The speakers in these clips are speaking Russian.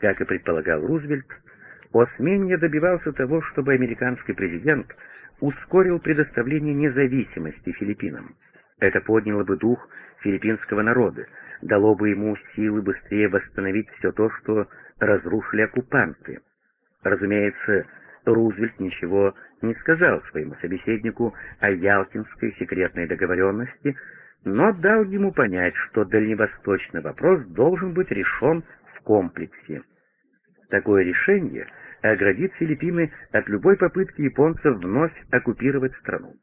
Как и предполагал Рузвельт, Осменья добивался того, чтобы американский президент ускорил предоставление независимости Филиппинам. Это подняло бы дух филиппинского народа, дало бы ему силы быстрее восстановить все то, что разрушили оккупанты. Разумеется, Рузвельт ничего не сказал своему собеседнику о Ялтинской секретной договоренности, но дал ему понять, что дальневосточный вопрос должен быть решен комплексе. Такое решение оградит Филиппины от любой попытки японцев вновь оккупировать страну.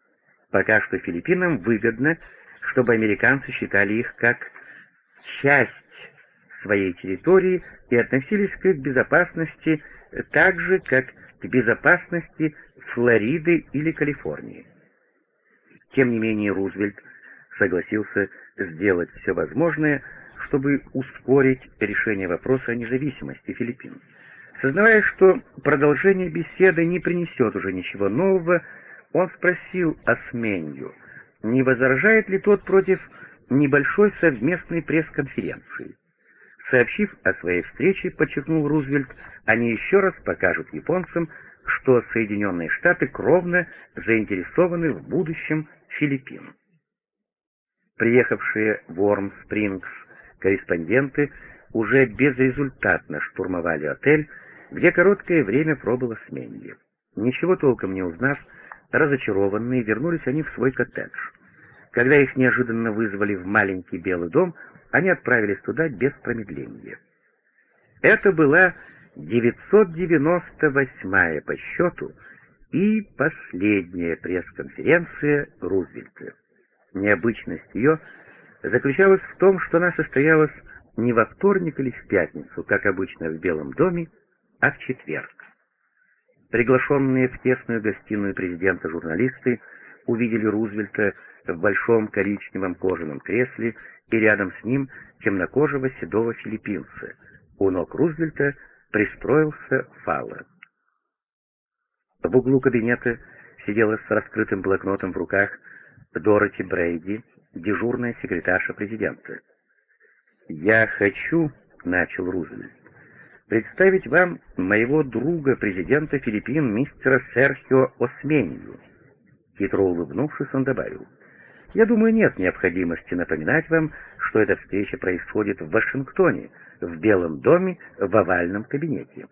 Пока что Филиппинам выгодно, чтобы американцы считали их как часть своей территории и относились к их безопасности так же, как к безопасности Флориды или Калифорнии. Тем не менее Рузвельт согласился сделать все возможное, чтобы ускорить решение вопроса о независимости Филиппин. Сознавая, что продолжение беседы не принесет уже ничего нового, он спросил Осменью, не возражает ли тот против небольшой совместной пресс-конференции. Сообщив о своей встрече, подчеркнул Рузвельт, они еще раз покажут японцам, что Соединенные Штаты кровно заинтересованы в будущем Филиппин. Приехавшие в Уорм-Спрингс корреспонденты уже безрезультатно штурмовали отель, где короткое время пробыла сменье. Ничего толком не узнав, разочарованные вернулись они в свой коттедж. Когда их неожиданно вызвали в маленький белый дом, они отправились туда без промедления. Это была 998-я по счету и последняя пресс-конференция Рузвельта. Необычность ее заключалась в том, что она состоялась не во вторник или в пятницу, как обычно в Белом доме, а в четверг. Приглашенные в тесную гостиную президента журналисты увидели Рузвельта в большом коричневом кожаном кресле и рядом с ним темнокожего седого филиппинца. У ног Рузвельта пристроился Фалла. В углу кабинета сидела с раскрытым блокнотом в руках Дороти Брейди, дежурная секретарша президента. «Я хочу», — начал Рузвельт, — «представить вам моего друга, президента Филиппин, мистера Серхио Осменью». Хитро улыбнувшись, он добавил, «Я думаю, нет необходимости напоминать вам, что эта встреча происходит в Вашингтоне, в Белом доме, в овальном кабинете».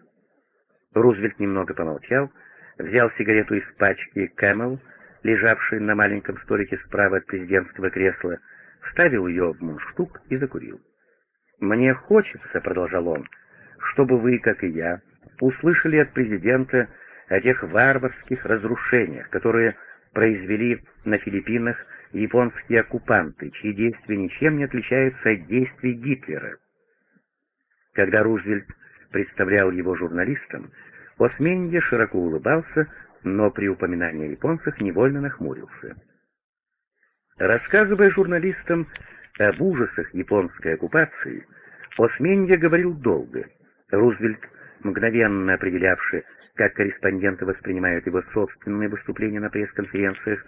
Рузвельт немного помолчал, взял сигарету из пачки «Camel», лежавшей на маленьком столике справа от президентского кресла, вставил ее в мундштук и закурил. «Мне хочется», — продолжал он, — «чтобы вы, как и я, услышали от президента о тех варварских разрушениях, которые произвели на Филиппинах японские оккупанты, чьи действия ничем не отличаются от действий Гитлера. Когда Рузвельт представлял его журналистам, Осменье широко улыбался, но при упоминании о японцах невольно нахмурился. Рассказывая журналистам об ужасах японской оккупации, Осменье говорил долго. Рузвельт, мгновенно определявший, как корреспонденты воспринимают его собственные выступления на пресс-конференциях,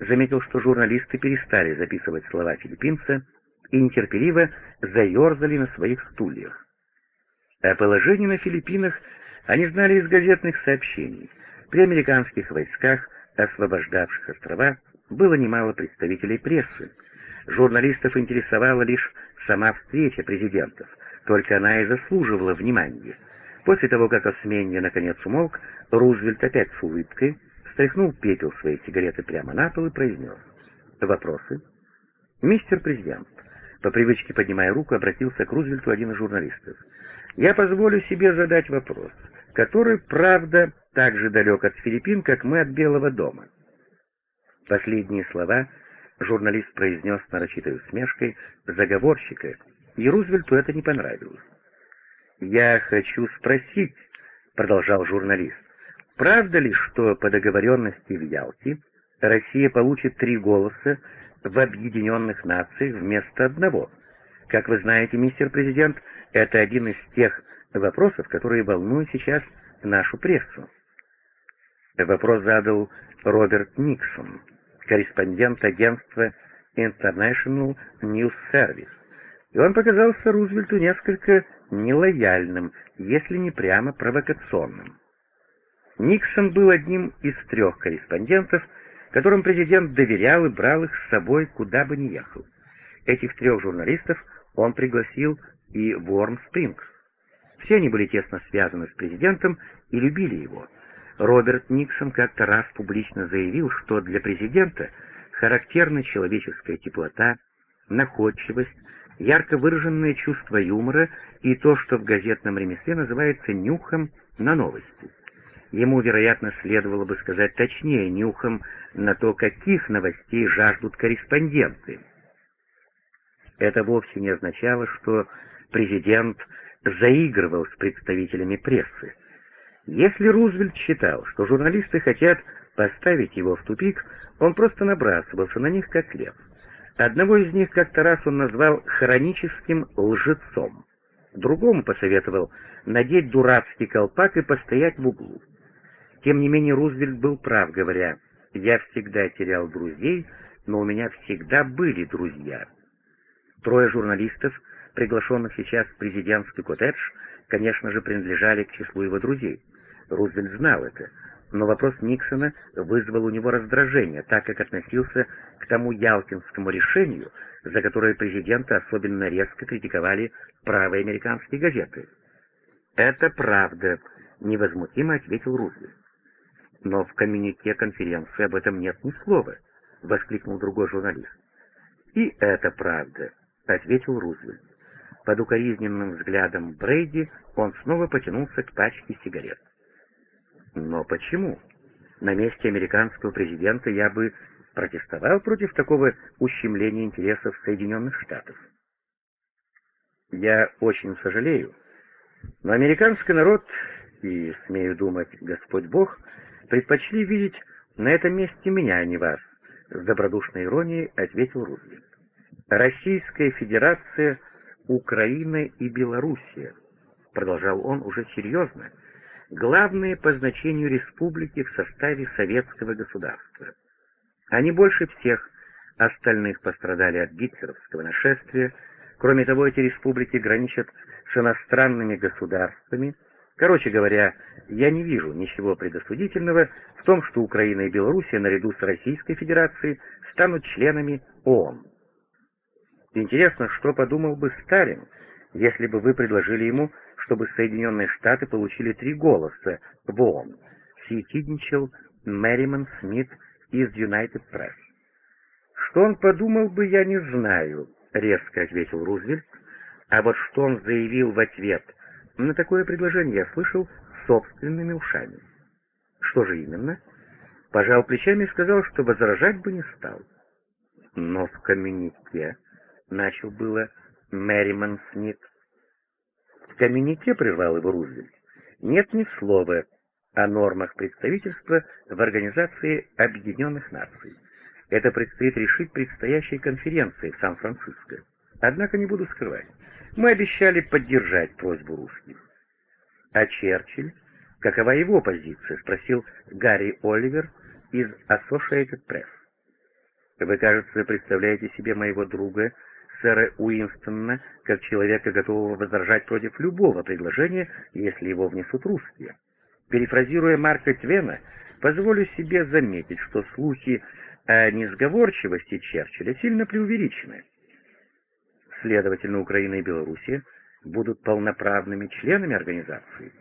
заметил, что журналисты перестали записывать слова филиппинца и нетерпеливо заерзали на своих стульях. О положении на Филиппинах они знали из газетных сообщений. При американских войсках, освобождавших острова, было немало представителей прессы. Журналистов интересовала лишь сама встреча президентов, только она и заслуживала внимания. После того, как Осменья наконец умолк, Рузвельт опять с улыбкой стряхнул пепел своей сигареты прямо на пол и произнес. «Вопросы?» «Мистер президент», по привычке поднимая руку, обратился к Рузвельту один из журналистов. «Я позволю себе задать вопрос, который, правда, так же далек от Филиппин, как мы от Белого дома». Последние слова журналист произнес нарочитой усмешкой заговорщика, и Рузвельту это не понравилось. «Я хочу спросить», — продолжал журналист, «правда ли, что по договоренности в Ялте Россия получит три голоса в Объединенных Нациях вместо одного? Как вы знаете, мистер президент, это один из тех вопросов, которые волнуют сейчас нашу прессу». Вопрос задал Роберт Никсон, корреспондент агентства International News Service. и он показался Рузвельту несколько нелояльным, если не прямо провокационным. Никсон был одним из трех корреспондентов, которым президент доверял и брал их с собой, куда бы ни ехал. Этих трех журналистов он пригласил и в Уорм-Спрингс. Все они были тесно связаны с президентом и любили его. Роберт Никсон как-то раз публично заявил, что для президента характерна человеческая теплота, находчивость, ярко выраженное чувство юмора и то, что в газетном ремесле называется нюхом на новости. Ему, вероятно, следовало бы сказать точнее, нюхом на то, каких новостей жаждут корреспонденты. Это вовсе не означало, что президент заигрывал с представителями прессы. Если Рузвельт считал, что журналисты хотят поставить его в тупик, он просто набрасывался на них как лев. Одного из них как-то раз он назвал хроническим лжецом. Другому посоветовал надеть дурацкий колпак и постоять в углу. Тем не менее Рузвельт был прав, говоря, «Я всегда терял друзей, но у меня всегда были друзья». Трое журналистов, приглашенных сейчас в президентский коттедж, конечно же, принадлежали к числу его друзей. Рузвельт знал это, но вопрос Никсона вызвал у него раздражение, так как относился к тому ялтинскому решению, за которое президента особенно резко критиковали правые американские газеты. «Это правда», — невозмутимо ответил Рузвельт. «Но в коммюнике конференции об этом нет ни слова», — воскликнул другой журналист. «И это правда», — ответил Рузвельт. Под укоризненным взглядом Брейди он снова потянулся к пачке сигарет. Но почему? На месте американского президента я бы протестовал против такого ущемления интересов Соединенных Штатов. Я очень сожалею, но американский народ, и, смею думать, Господь Бог, предпочли видеть на этом месте меня, а не вас, с добродушной иронией ответил Рузвельт. Российская Федерация, Украина и Белоруссия, продолжал он уже серьезно, главные по значению республики в составе советского государства. Они больше всех остальных пострадали от гитлеровского нашествия. Кроме того, эти республики граничат с иностранными государствами. Короче говоря, я не вижу ничего предосудительного в том, что Украина и Белоруссия наряду с Российской Федерацией станут членами ООН. Интересно, что подумал бы Сталин, если бы вы предложили ему чтобы Соединенные Штаты получили три голоса в ООН, съехидничал Мэриман Смит из United Press. «Что он подумал бы, я не знаю», — резко ответил Рузвельт. А вот что он заявил в ответ на такое предложение, я слышал собственными ушами. Что же именно? Пожал плечами и сказал, что возражать бы не стал. Но в коммюнике начал было Мэриман Смит. В коммюнике прервал его Рузвельт. Нет ни слова о нормах представительства в Организации Объединенных Наций. Это предстоит решить предстоящей конференции в Сан-Франциско. Однако не буду скрывать, мы обещали поддержать просьбу русских. А Черчилль, какова его позиция, спросил Гарри Оливер из Associated Press. Вы, кажется, представляете себе моего друга сэра Уинстона как человека, готового возражать против любого предложения, если его внесут русские. Перефразируя Марка Твена, позволю себе заметить, что слухи о несговорчивости Черчилля сильно преувеличены. Следовательно, Украина и Белоруссия будут полноправными членами организации.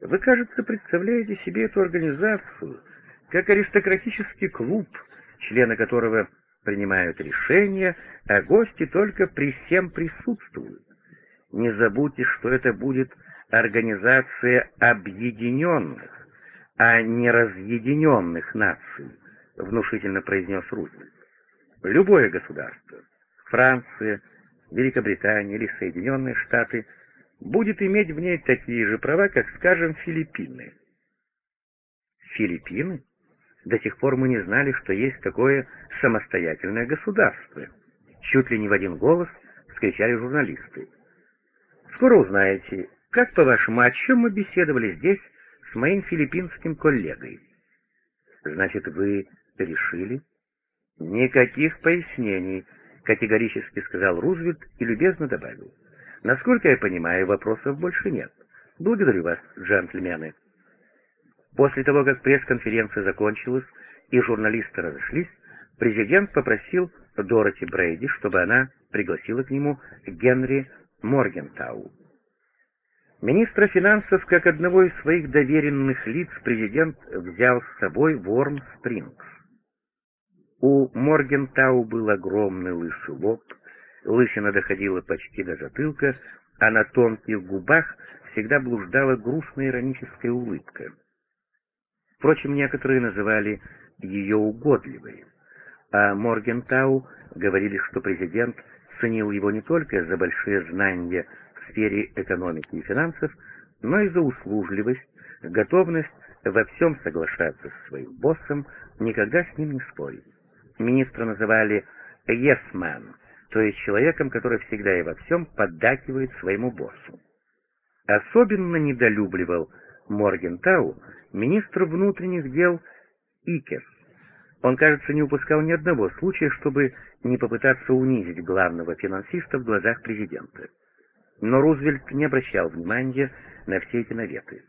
Вы, кажется, представляете себе эту организацию как аристократический клуб, члены которого принимают решения, а гости только при всем присутствуют. Не забудьте, что это будет организация объединенных, а не разъединенных наций, внушительно произнес Рузвельт. Любое государство, Франция, Великобритания или Соединенные Штаты, будет иметь в ней такие же права, как, скажем, Филиппины. Филиппины? До сих пор мы не знали, что есть такое самостоятельное государство. Чуть ли не в один голос вскричали журналисты. Скоро узнаете, как, по-вашему, о чем мы беседовали здесь с моим филиппинским коллегой. Значит, вы решили? Никаких пояснений. — категорически сказал Рузвельт и любезно добавил. «Насколько я понимаю, вопросов больше нет. Благодарю вас, джентльмены». После того, как пресс-конференция закончилась и журналисты разошлись, президент попросил Дороти Брейди, чтобы она пригласила к нему Генри Моргентау. Министра финансов, как одного из своих доверенных лиц, президент взял с собой в Уорм-Спрингс. У Моргентау был огромный лысый лоб, лысина доходила почти до затылка, а на тонких губах всегда блуждала грустная ироническая улыбка. Впрочем, некоторые называли ее угодливой, а Моргентау говорили, что президент ценил его не только за большие знания в сфере экономики и финансов, но и за услужливость, готовность во всем соглашаться с своим боссом, никогда с ним не спорить. Министра называли «yes man», то есть человеком, который всегда и во всем поддакивает своему боссу. Особенно недолюбливал Моргентау министр внутренних дел Икес. Он, кажется, не упускал ни одного случая, чтобы не попытаться унизить главного финансиста в глазах президента. Но Рузвельт не обращал внимания на все эти наветы.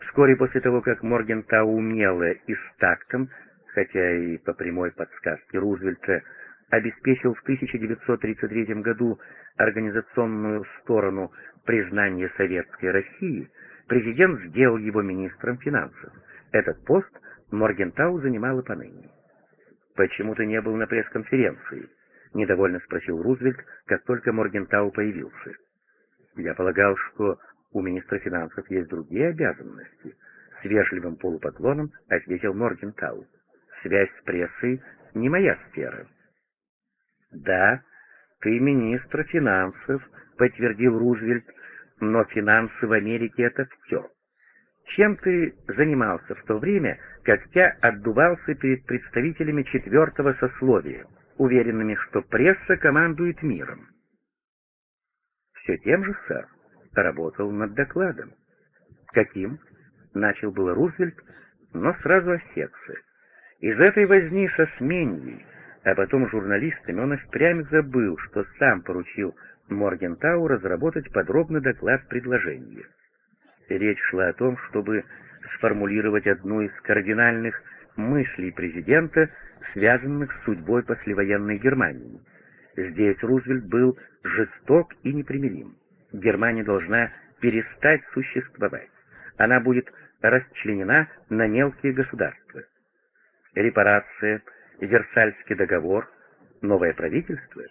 Вскоре после того, как Моргентау умело и с тактом хотя и по прямой подсказке Рузвельта, обеспечил в 1933 году организационную сторону признания Советской России, президент сделал его министром финансов. Этот пост Моргентау занимал и поныне. «Почему ты не был на пресс-конференции?» — недовольно спросил Рузвельт, как только Моргентау появился. «Я полагал, что у министра финансов есть другие обязанности», — с вежливым полупоклоном ответил Моргентау. Связь с прессой не моя сфера. Да, ты министр финансов, подтвердил Рузвельт, но финансы в Америке это все. Чем ты занимался в то время, как я отдувался перед представителями четвертого сословия, уверенными, что пресса командует миром? Все тем же, сэр, работал над докладом. Каким? Начал было Рузвельт, но сразу осекся. Из этой возни со сменьей, а потом журналистами, он и впрямь забыл, что сам поручил Моргентау разработать подробный доклад предложения. Речь шла о том, чтобы сформулировать одну из кардинальных мыслей президента, связанных с судьбой послевоенной Германии. Здесь Рузвельт был жесток и непримирим. Германия должна перестать существовать. Она будет расчленена на мелкие государства репарация, Версальский договор, новое правительство.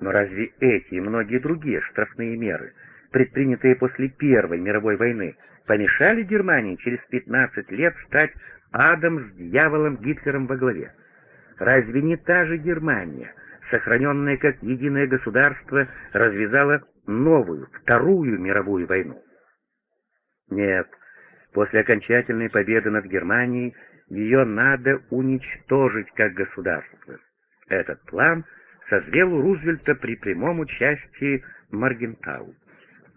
Но разве эти и многие другие штрафные меры, предпринятые после Первой мировой войны, помешали Германии через 15 лет стать адом с дьяволом Гитлером во главе? Разве не та же Германия, сохраненная как единое государство, развязала новую, вторую мировую войну? Нет, после окончательной победы над Германией ее надо уничтожить как государство. Этот план созрел у Рузвельта при прямом участии Маргентау.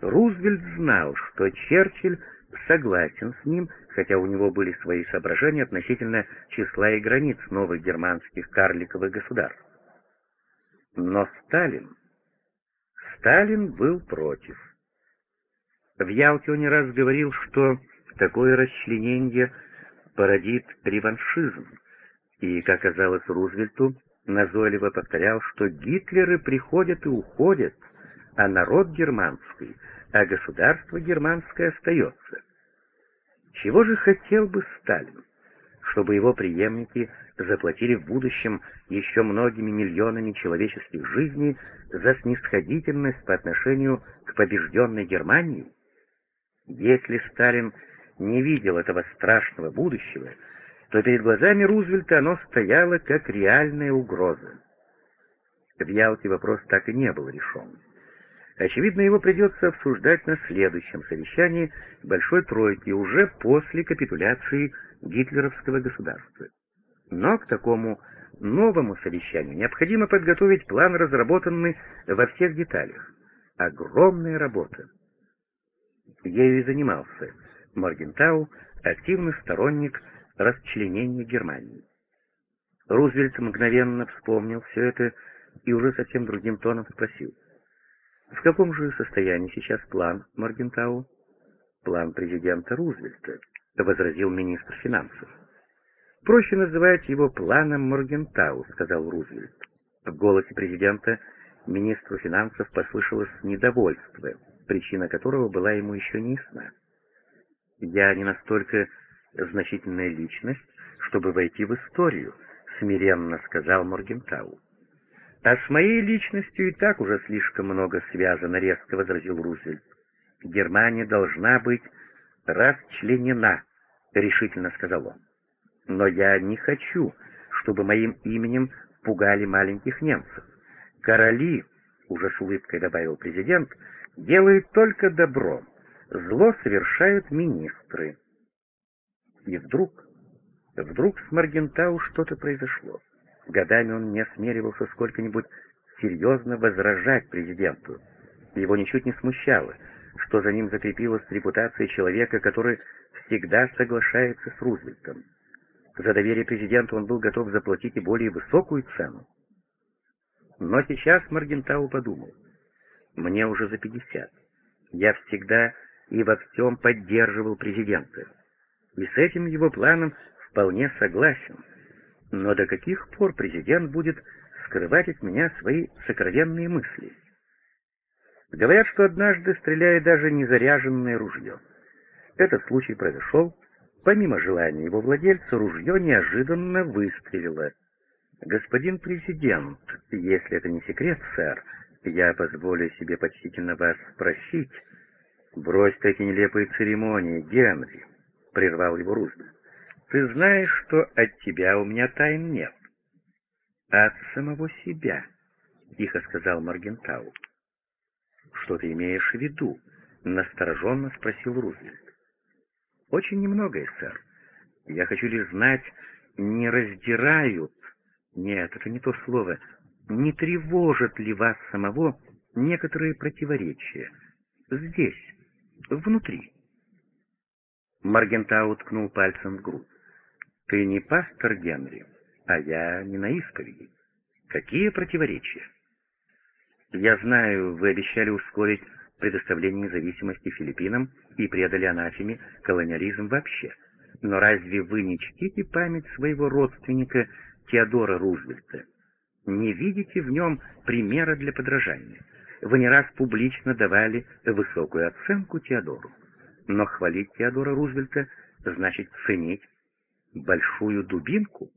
Рузвельт знал, что Черчилль согласен с ним, хотя у него были свои соображения относительно числа и границ новых германских карликовых государств. Но Сталин... Сталин был против. В Ялте он не раз говорил, что такое расчленение породит реваншизм, и, как казалось Рузвельту, назойливо повторял, что Гитлеры приходят и уходят, а народ германский, а государство германское остается. Чего же хотел бы Сталин? Чтобы его преемники заплатили в будущем еще многими миллионами человеческих жизней за снисходительность по отношению к побежденной Германии? Если Сталин не видел этого страшного будущего, то перед глазами Рузвельта оно стояло как реальная угроза. В Ялте вопрос так и не был решен. Очевидно, его придется обсуждать на следующем совещании Большой Тройки, уже после капитуляции гитлеровского государства. Но к такому новому совещанию необходимо подготовить план, разработанный во всех деталях. Огромная работа. Ею и занимался Моргентау — активный сторонник расчленения Германии. Рузвельт мгновенно вспомнил все это, и уже совсем другим тоном спросил. «В каком же состоянии сейчас план Моргентау?» «План президента Рузвельта», — возразил министр финансов. «Проще называть его планом Моргентау», — сказал Рузвельт. В голосе президента министру финансов послышалось недовольство, причина которого была ему еще не ясна. «Я не настолько значительная личность, чтобы войти в историю», — смиренно сказал Моргентау. «А с моей личностью и так уже слишком много связано», — резко возразил Рузвельт. «Германия должна быть расчленена», — решительно сказал он. «Но я не хочу, чтобы моим именем пугали маленьких немцев. Короли, — уже с улыбкой добавил президент, — делают только добро, зло совершают министры». И вдруг, вдруг с Маргентау что-то произошло. Годами он не осмеливался сколько-нибудь серьезно возражать президенту. Его ничуть не смущало, что за ним закрепилась репутация человека, который всегда соглашается с Рузвельтом. За доверие президенту он был готов заплатить и более высокую цену. Но сейчас Маргентау подумал, мне уже за пятьдесят. Я всегда и во всем поддерживал президента. И с этим его планом вполне согласен. Но до каких пор президент будет скрывать от меня свои сокровенные мысли? Говорят, что однажды стреляет даже незаряженное ружье. Этот случай произошел, помимо желания его владельца, ружье неожиданно выстрелило. «Господин президент, если это не секрет, сэр, я позволю себе почтительно вас спросить. Брось такие нелепые церемонии, Генри», — прервал его Рузвельт. Ты знаешь, что от тебя у меня тайн нет. От самого себя, — тихо сказал Маргентау. Что ты имеешь в виду? — настороженно спросил Рузвельт. Очень немногое, сэр. Я хочу лишь знать, не раздирают, нет, это не то слово, не тревожат ли вас самого некоторые противоречия здесь, внутри. Маргентау ткнул пальцем в грудь. Ты не пастор Генри, а я не на исповеди. Какие противоречия? Я знаю, вы обещали ускорить предоставление независимости Филиппинам и предали анафеме колониализм вообще. Но разве вы не чтите память своего родственника Теодора Рузвельта? Не видите в нем примера для подражания? Вы не раз публично давали высокую оценку Теодору. Но хвалить Теодора Рузвельта значит ценить большую дубинку?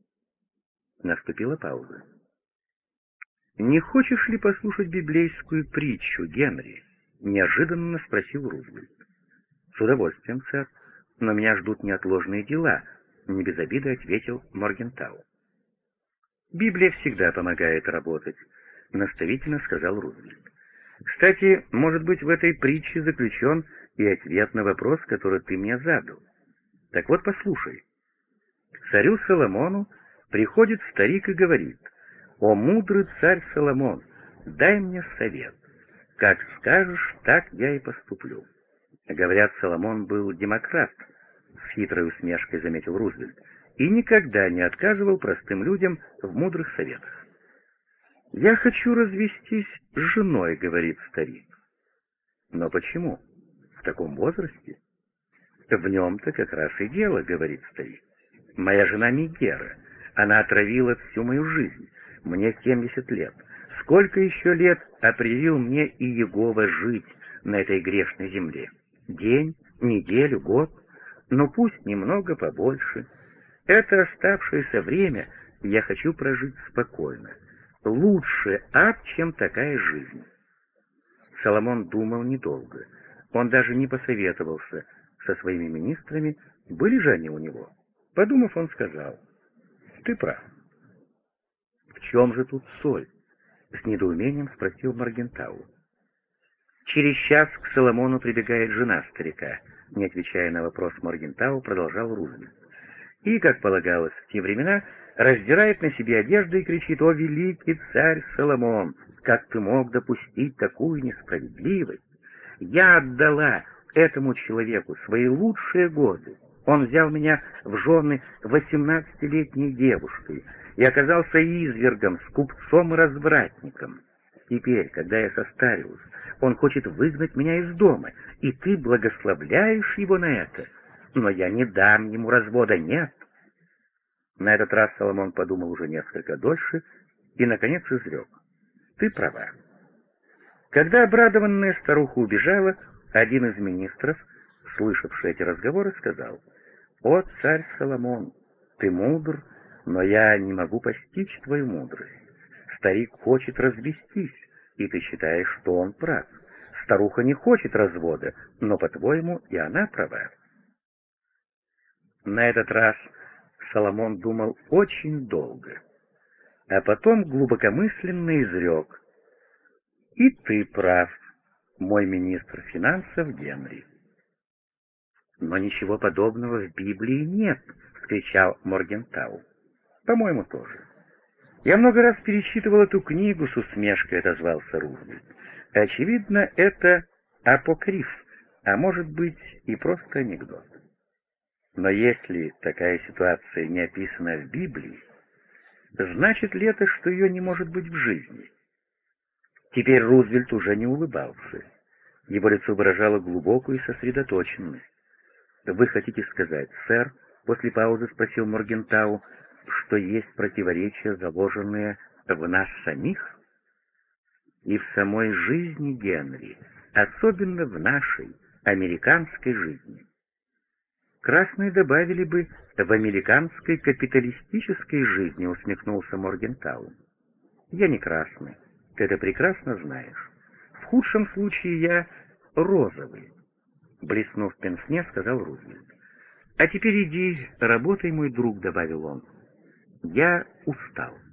Наступила пауза. «Не хочешь ли послушать библейскую притчу, Генри?» — неожиданно спросил Рузвельт. «С удовольствием, сэр, но меня ждут неотложные дела», — не без обиды ответил Моргентау. «Библия всегда помогает работать», — наставительно сказал Рузвельт. «Кстати, может быть, в этой притче заключен и ответ на вопрос, который ты мне задал. Так вот, послушай» царю Соломону приходит старик и говорит, «О мудрый царь Соломон, дай мне совет. Как скажешь, так я и поступлю». Говорят, Соломон был демократ, с хитрой усмешкой заметил Рузвельт, и никогда не отказывал простым людям в мудрых советах. «Я хочу развестись с женой», — говорит старик. «Но почему? Таком возрасте?» «В нем-то как раз и дело», — говорит старик. Моя жена Мигера. Она отравила всю мою жизнь. Мне 70 лет. Сколько еще лет определил мне и Егова жить на этой грешной земле? День, неделю, год? Но пусть немного побольше. Это оставшееся время я хочу прожить спокойно. Лучше ад, чем такая жизнь. Соломон думал недолго. Он даже не посоветовался со своими министрами, были же они у него. Подумав, он сказал, «Ты прав». «В чем же тут соль?» — с недоумением спросил Маргентау. Через час к Соломону прибегает жена старика, не отвечая на вопрос Маргентау, продолжал Рузвельт. И, как полагалось в те времена, раздирает на себе одежду и кричит «О, великий царь Соломон, как ты мог допустить такую несправедливость? Я отдала этому человеку свои лучшие годы, он взял меня в жены восемнадцатилетней девушкой, и оказался извергом, скупцом и развратником. Теперь, когда я состарился, он хочет выгнать меня из дома, и ты благословляешь его на это. Но я не дам ему развода, нет. На этот раз Соломон подумал уже несколько дольше и, наконец, изрек. Ты права. Когда обрадованная старуха убежала, один из министров, слышавший эти разговоры, сказал, «О, царь Соломон, ты мудр, но я не могу постичь твою мудрость. Старик хочет развестись, и ты считаешь, что он прав. Старуха не хочет развода, но, по-твоему, и она права». На этот раз Соломон думал очень долго, а потом глубокомысленно изрек. «И ты прав, мой министр финансов Генри». «Но ничего подобного в Библии нет», — вскричал Моргентау. «По-моему, тоже». «Я много раз перечитывал эту книгу с усмешкой», — отозвался Рузвельт. «Очевидно, это апокриф, а может быть и просто анекдот». Но если такая ситуация не описана в Библии, значит ли это, что ее не может быть в жизни? Теперь Рузвельт уже не улыбался. Его лицо выражало глубокую сосредоточенность. «Вы хотите сказать, сэр?» — после паузы спросил Моргентау, что есть противоречия, заложенные в нас самих? И в самой жизни Генри, особенно в нашей, американской жизни. Красные добавили бы в американской капиталистической жизни, усмехнулся Моргентау. Я не красный, ты это прекрасно знаешь. В худшем случае я розовый. Блеснув пенсне, сказал Рузвельт. А теперь иди, работай, мой друг, добавил он. Я устал.